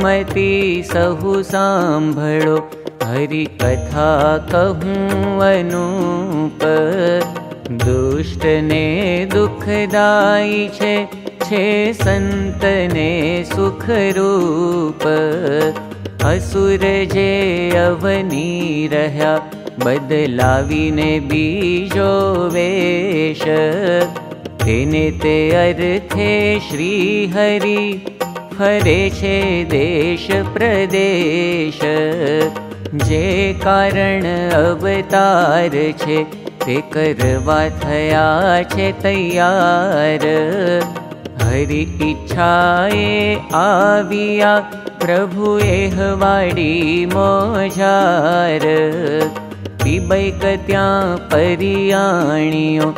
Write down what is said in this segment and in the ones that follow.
सुमति सहु साम्भळो हरि कथा कहूँ अनूप। दुष्ट ने दुखदाई छे छे संतने सुख रूप। असुर जे अवनी रह्या बदलावीने बीजो वेश। तेने ते अर्थे श्री हरि फरे छे देश प्रदेश जे कारण अवतार छे ते करवा थया छे तैयार. हरि इच्छाए आविया प्रभु हवाड़ी मोजार पीबैक त्या परियाणियों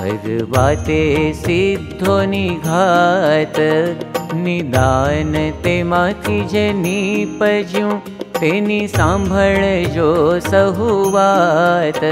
करवाते सिद्धो निघात નિદાન તેમાંથી જે નીપજ્યું તેની સાંભળજો साभो વાત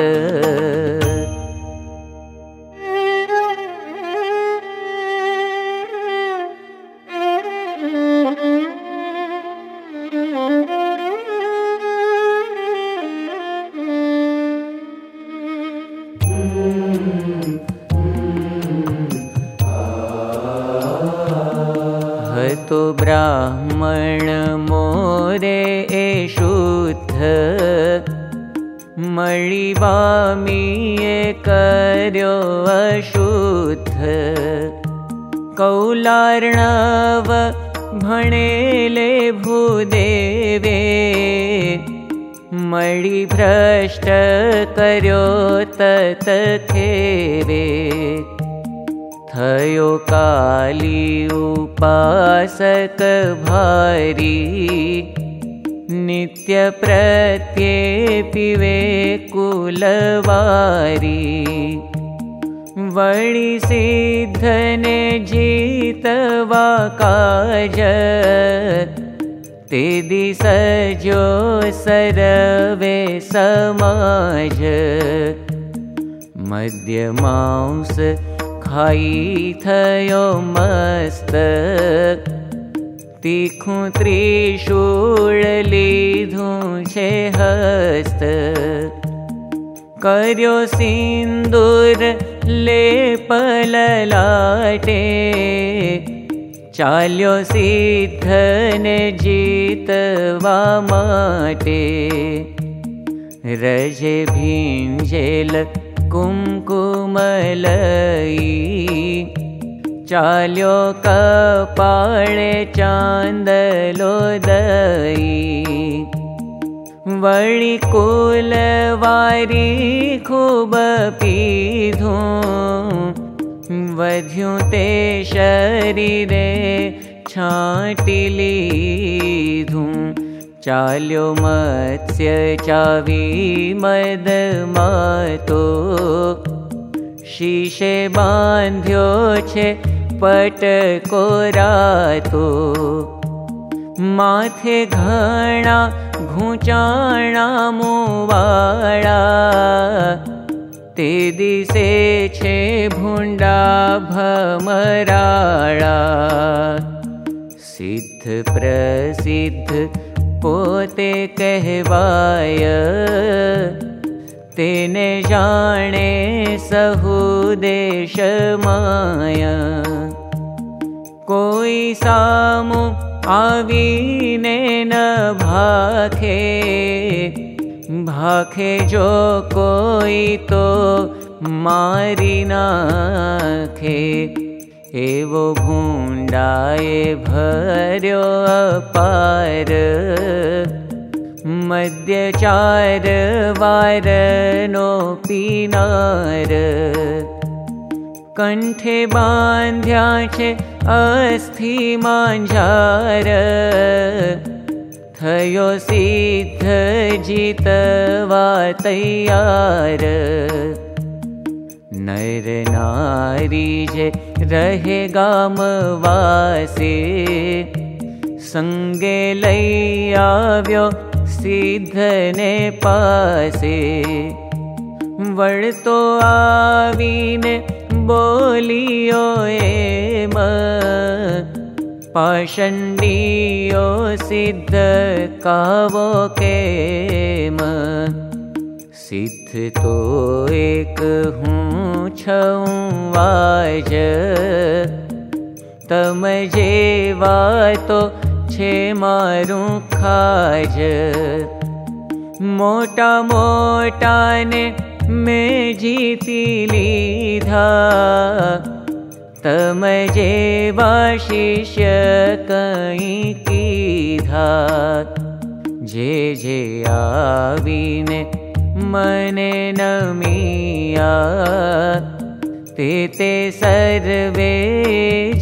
ु ब्राह्मण मोरे ए शुद्ध। मणि वि कर्योध कौलार्णव भणे ले भूदेवे। मणि भ्रष्ट भयो काली उपासक भारी। नित्यप्रत्ये पिवे कुलवारी। वणि सिद्धने जितवा काज। तिदिसजो सरवे समाज। मध्यमांस थयो मस्त लीधूं छे हस्त कर्यो सिंदूर ले पललाटे चाल्यो सिद्धने जीतवा माटे। रजे भींजेल कुङ्कुमलयी चाल्यो कपाळे चान्दलो दयी वणि कुलवारी खूब पीधुं। वध्युं ते शरीरे छाटि लीधुं चाल्यो मत्स्य चावी मद मातो। शीशे बांध्यो छे पटको रातो। माथे घणा घूचाणा मुवाड़ा। ते दिसे छे भूंडा भमराड़ा। सिद्ध प्रसिद्ध पोते कहवाय तेने जाने सहु देश माया कोई सामु आवीने न भाखे भाखे जो नाखे एवो भूंडाए भर्यो अपार। मध्य चार वार नो पीनार कंठे बांध्या छे अस्थि मांझार। थयो सिद्ध जीतवा तैयार नर नारी जे रहे गाम वासे संगे लई आव्यो सिद्धने पासे। वळतो आवीने बोलियो एम पाषण्डियो सिद्ध कावो केम सिद्ध तो एक हूँ छऊ वाज। तम जेवा तो छे मारू खाज। मोटा मोटा ने मैं जीती लीधा। तम जेवा शिष्य की धा जे जे आवीने मने नमिया ते ते सर्वे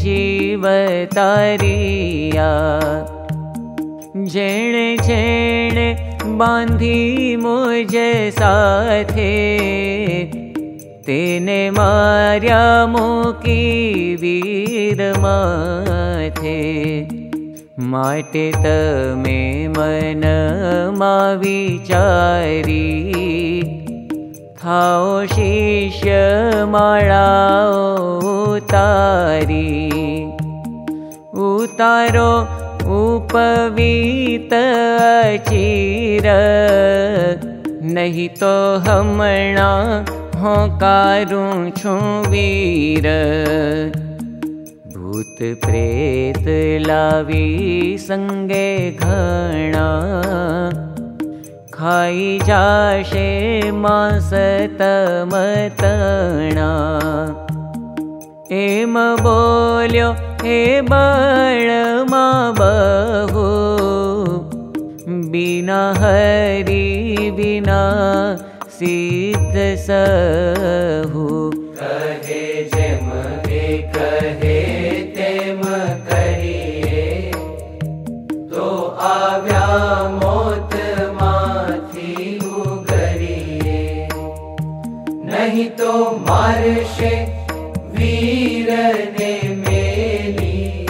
जीव तारिया जेणे जेणे बांधी मुझे साथे तेने मार्या मुकी वीर माथे। माटे तमे मन मा विचारी शिष्य माळाओ उतारी। उतारो उपवीत चीर नहीं तो हमणा छु वीर। भूत प्रेत लावी संगे घणा जाशे मास तमतणा एम बोल्यो हे बळ मा बहु बिना हरी बिना सिद्ध सहु तो मारशे वीर ने मेली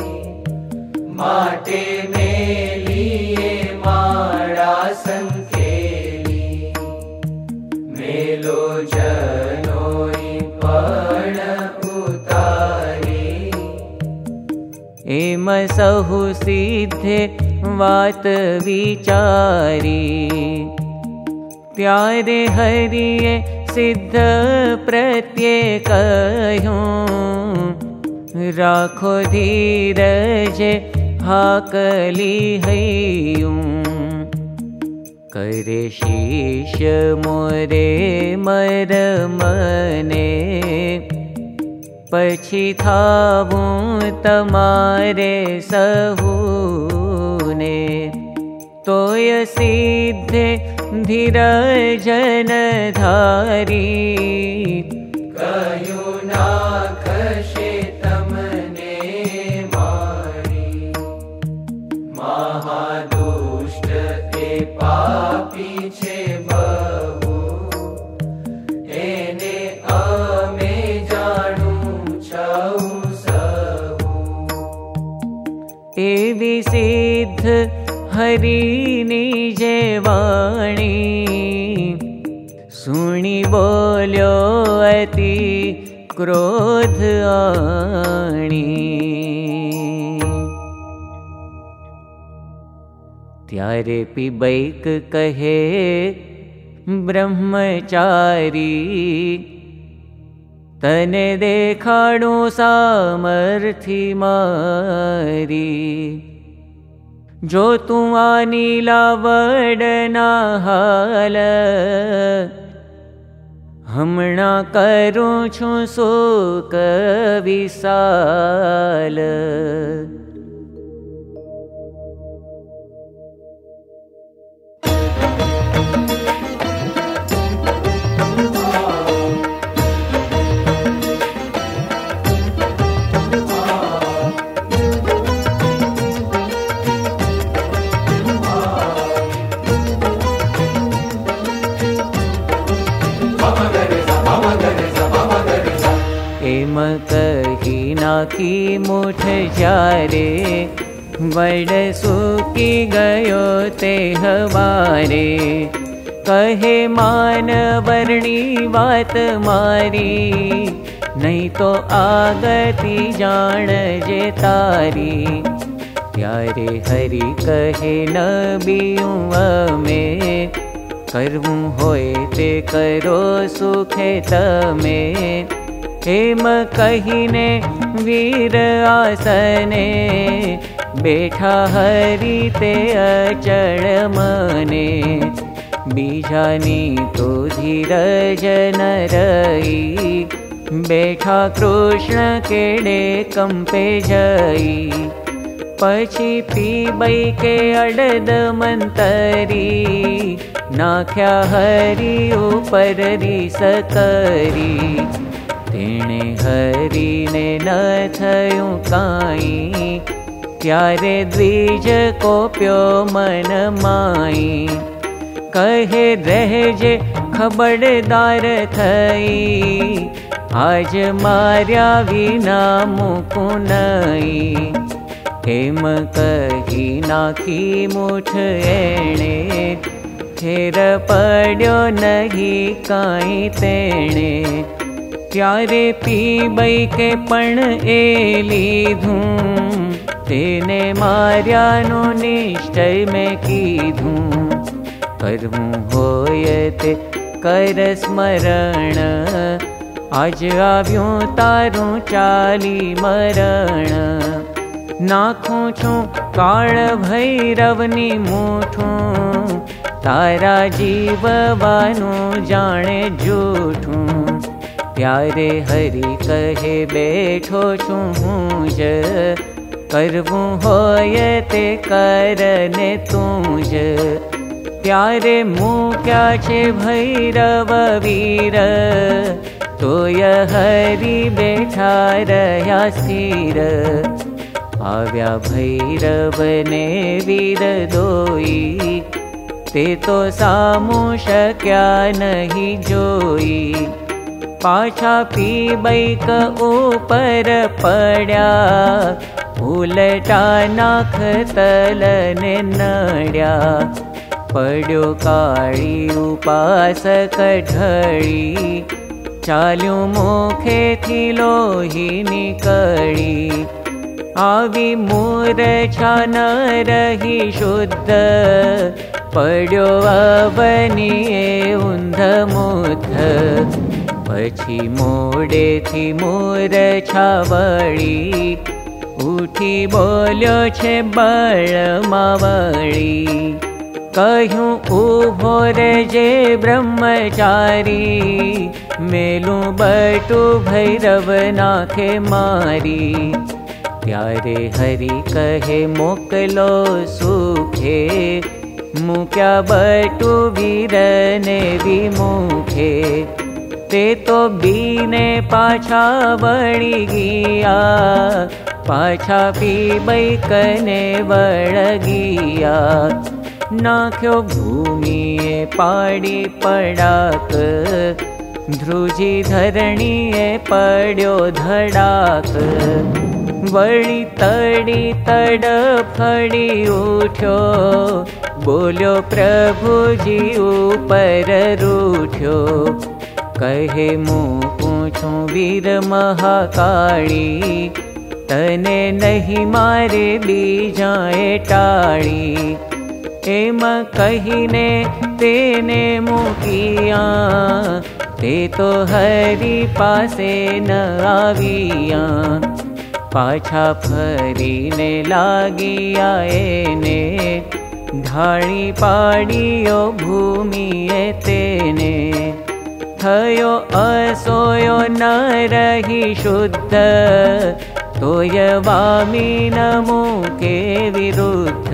माटे मेलिए माड़ा संकेली। मेलो जनोई पण उतारी। एम सहु सिद्धे वात विचारी। त्यारे हरिये सिद्ध प्रत्यय कु राखो धीरज हाकली है रे शिष मोरे मर मने। पशिखरे तमारे सहूने। तोय सिद्धे धीर जन कयो नाकशे तमने वारी महादुष्ट पापी चे आमे जाडु च विसिद्ध हरिनिजेवाणी सु बोलोति क्रोधी त्ये पिबैक कहे ब्रह्मचारी तन् देखाडो सा मि मा जो तीला वडना हाल। हम सो कविसाल की मुठ जारे बड़ सुखी गयो ते हमारे कहे, मान वर्णी बात मारी, नहीं तो आगती जान जे तारी। प्यारे हरि कहे न बीऊँ में, करूँ होए ते करो सुखे तमें। हेम कहिने वीर आसने बेठा हरि ते अचल मने। बीजानी तो धीरज बीजाीर बेठा कृष्ण केडे कम्पे जयि पशी पीबै के अडद मंतरी नाख्या हरि उपर दिस करी। તેણે હરીને ન થયું કાંઈ ત્યારે દ્વિજ કોપ્યો મન માઈ કહે રહેજે ખબરદાર થઈ આજ માર્યા વિના મૂકું નહીં કેમ કહી નાખી મુઠ એણે ફેર પડ્યો નહીં કાંઈ તેણે ત્યારે પીબઈ કે પણ એ લીધું તેને માર્યાનું નિશ્ચય મેં કીધું કરવું હોય તે કર સ્મરણ આજ આવ્યું તારું ચાલી મરણ નાખું છું કાળ ભૈરવની મૂઠું તારા જીવવાનું જાણે જૂઠું प्यारे हरि कहे बेठो तू जो होय ते कर ने त्ये मू छे भैरव वीर तोय हरि बैठा रया सिर आव्या भैरव ने वीर दोई ते तो सामू शक्या नहीं जोई। पाछा पाबैक ऊपर पड्याुल तल नड्याड्यो काळि उपास कढळी चाल्यो मोति लोहि की आवि मूरहि शुद्ध पडो ऊन्धमूध પડ્યો અવની ઊંધ મુથ પછી મોડેથી મોર છાવળી ઉઠી બોલ્યો છે બળમાં વળી કહ્યું ઊભો રે જે બ્રહ્મચારી મેલું બટું ભૈરવ નાખે મારી ત્યારે હરિ કહે મોકલો સુખે મૂક્યા બટું વીરને વિમુખે તે તો બીને પાછા વળી ગયા પાછા પી બૈકને વળગિયા નાખ્યો ભૂમિએ પાડી પડાક ધ્રુજી ધરણીએ પડ્યો ધડાક વળી તડી તડ ફળી ઉઠ્યો બોલ્યો પ્રભુજી ઉપર રૂઠ્યો कहे मो पूछो वीर महाकाली। तने नहीं मारे बीजाए टाळी एम कहिने तेने मुकिया ते तो हरि मीर महाकाळी तन् नहि मारि जायटाम कूक्यारी पा न्याडियो भूमि तेने। થયો અસોયો ન રહી શુદ્ધ તોય વામી નમો કે વિરુદ્ધ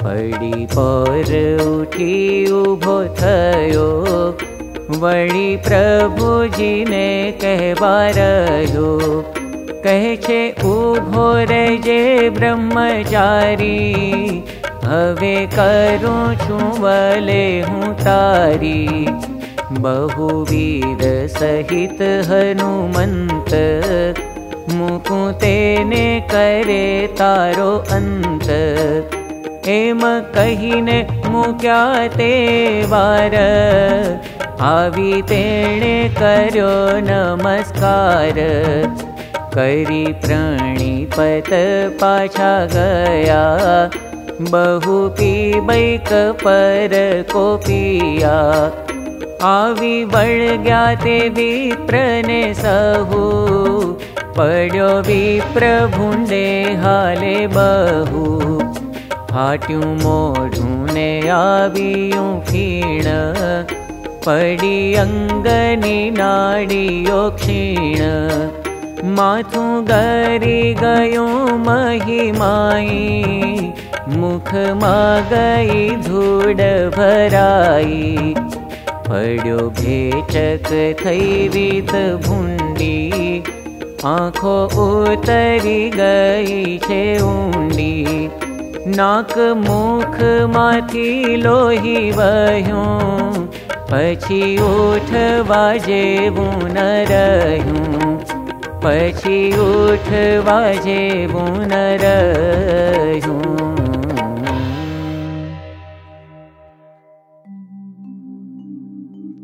પડી પર ઉઠી ઊભો થયો વળી પ્રભુજીને કહેવા રહ્યો કહે છે ઊભો રહેજે બ્રહ્મચારી હવે કરું છું વલે હું તારી बहुवीर सहित हनुमन्त मुकुतेने करे तारो अन्त एम कहिने मुक्या ते वार आवी तेणे करी प्रणिपत पाछा गया बहु पी बैक पर को आवी बढ़ गया ते विप्रने सहू पड्यो विप्रभुंडे हाले बहु। फाट्यूं मोढूने आवियूं फीण पडी अंगनी नाडियो क्षीण। माथुं गरी गयो महिमाई मुख मा गई धूड भराई ફળ્યો ભેચક થઈ વિત ભૂંડી આંખો ઉતરી ગઈ पडु भेच भू आे લોહી વહ્યું પછી ઉઠવા જેવું ન રહ્યું પછી ઉઠવા જેવું ન રહ્યું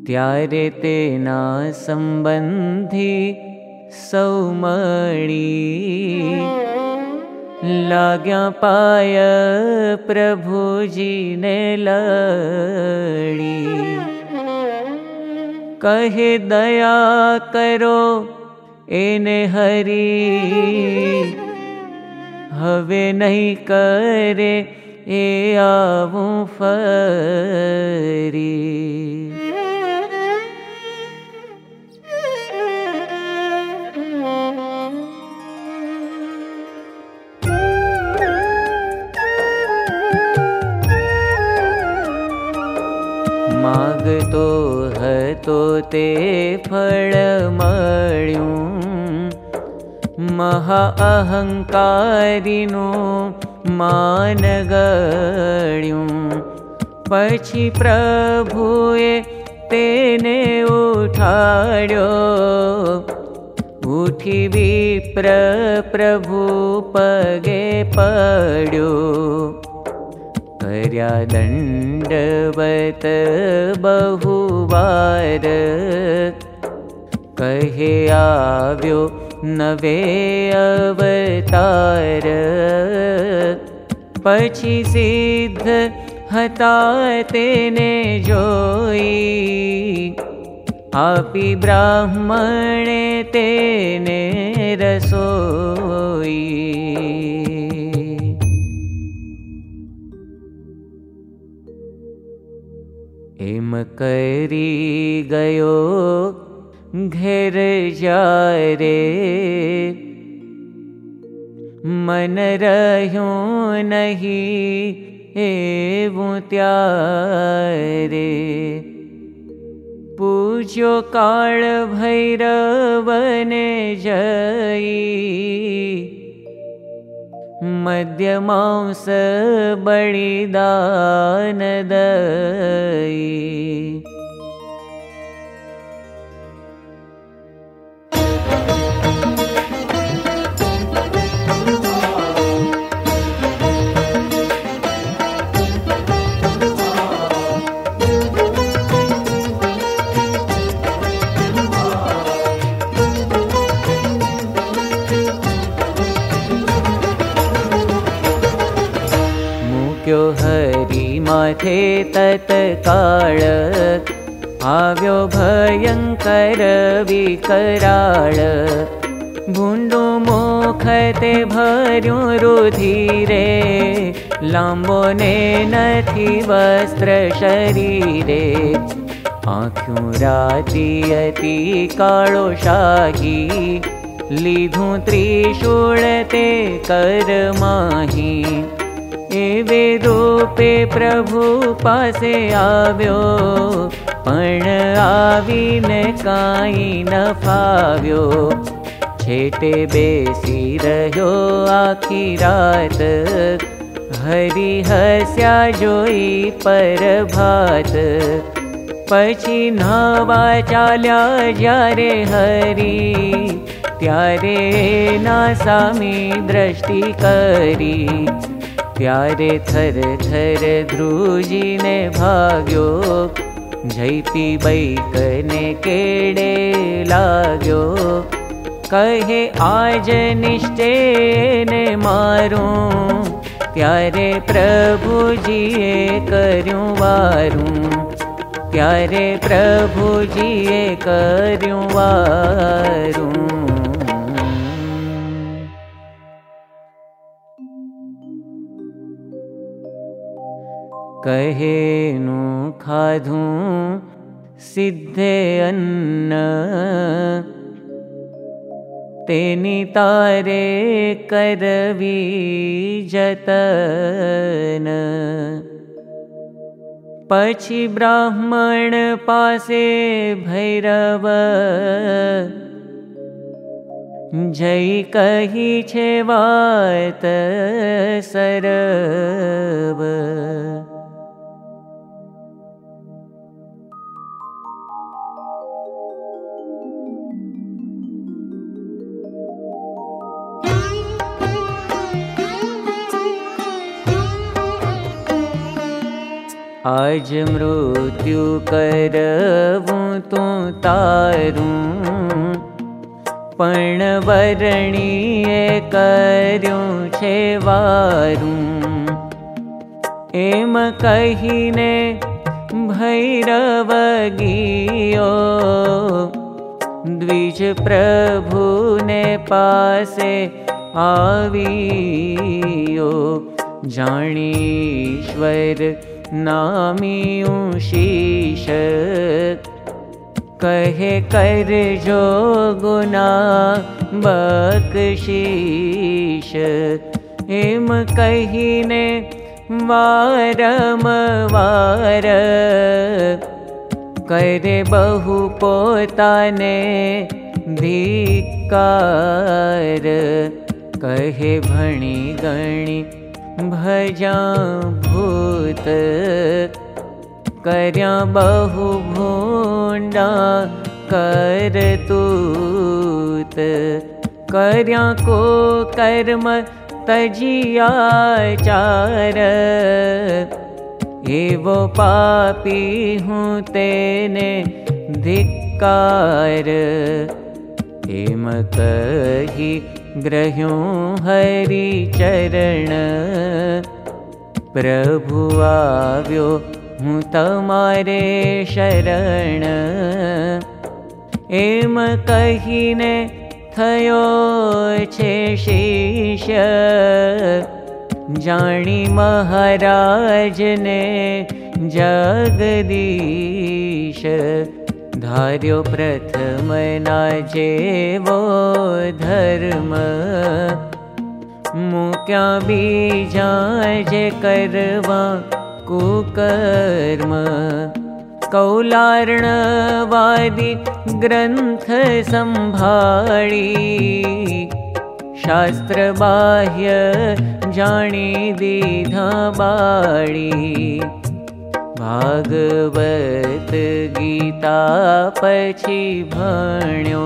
ते तेना संबन्धि सौ मणि लग्या पाय प्रभुजीने ली के दया ए हे नहि करे ए માગતો હતો તે ફળ મળ્યું મહાઅહંકારીનું માન ગળ્યું પછી પ્રભુએ તેને ઉઠાડ્યો ઉઠી વિપ્ર પ્રભુ પગે પડ્યો कर्या दण्डवत बहुवार। कहे आव्यो नवे अवतार। पशी सिद्ध हता तेने जोई। हापि ब्राह्मणे तेने रसोई। एम करी गयो घेर जारे मन रह्यो नहीं एवं त्यारे पूज्यो काल भैरवने जई मध्यमांस दई मथे तत्काळ आव्यो भयङ्कर विकराळ। भुण्डु मोखते भर्यो रुधिरे लाम्बो ने नथि वस्त्र शरीरे। आख्यो आचीति कालो शागी लिभु त्रिशोळते कर् माहि એવે રૂપે પ્રભુ પાસે આવ્યો પણ આવીને કાંઈ ન ફાવ્યો છેટે બેસી રહ્યો આખી રાત હરી હસ્યા જોઈ પરભાત પછી નવા ચાલ્યા જ્યારે હરી ત્યારે ના સામી દ્રષ્ટિ કરી प्यारे थर थर ध्रुजी ने भाग्यो झैपी बैकने केडे लाग्यो। कहे आज निष्ठे ने मार कारे प्रभुजिये कर कार प्रभुजि कर् कहे नु खाधूं सिद्धे अन्न। तेनी तारे करवी जतन। पछी ब्राह्मण पासे भैरव। जय कही वात सरव आज मृत्यु एम कहीने भैरव गियो। द्विज प्रभुने पासे आवियो। जाणीश्वर नामी शीश। कहे कर जो गुना बकशीश एम कहीने वारम वार। करे बहु पोताने धिकार कहे भणी गणी भजा भूत कर्या बहु भूंडा करतूत। कर्या को कर्म तजिया चार एवो पापी हूँ तेने धिक्कार। हेम कही ग्रह्यों हरि चरण प्रभु आव्यो हूँ तमारे शरण। एम कहीने थयो छे शिष्य जाणी महाराज ने जगदीश। धार्यो प्रथम ना जेवो धर्म मुक्या जे कुकर्म। कौलार्णवादि ग्रन्थ सम्भाळी शास्त्रबाह्य जाणी दीधा बाळी। भागवत गीता पछी भण्यो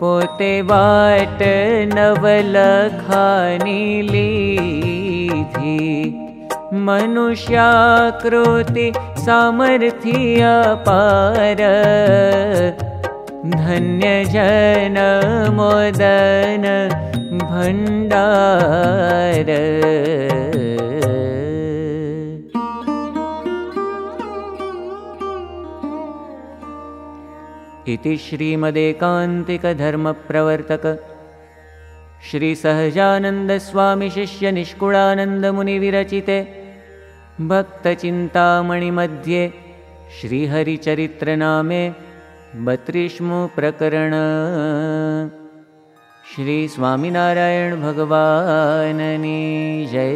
पोते वाट नवली मनुष्याकृति सामर्थ्यार धन्य जन मोदन भण्डार इति श्रीमदेकान्तिकधर्मप्रवर्तक। श्रीसहजानन्दस्वामिशिष्यनिष्कुळानन्दमुनिविरचिते भक्तचिन्तामणिमध्ये श्रीहरिचरित्रनामे बत्रिस्मु प्रकरण श्रीस्वामिनारायणभगवाननी जय